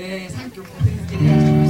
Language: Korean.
예, 상교 예.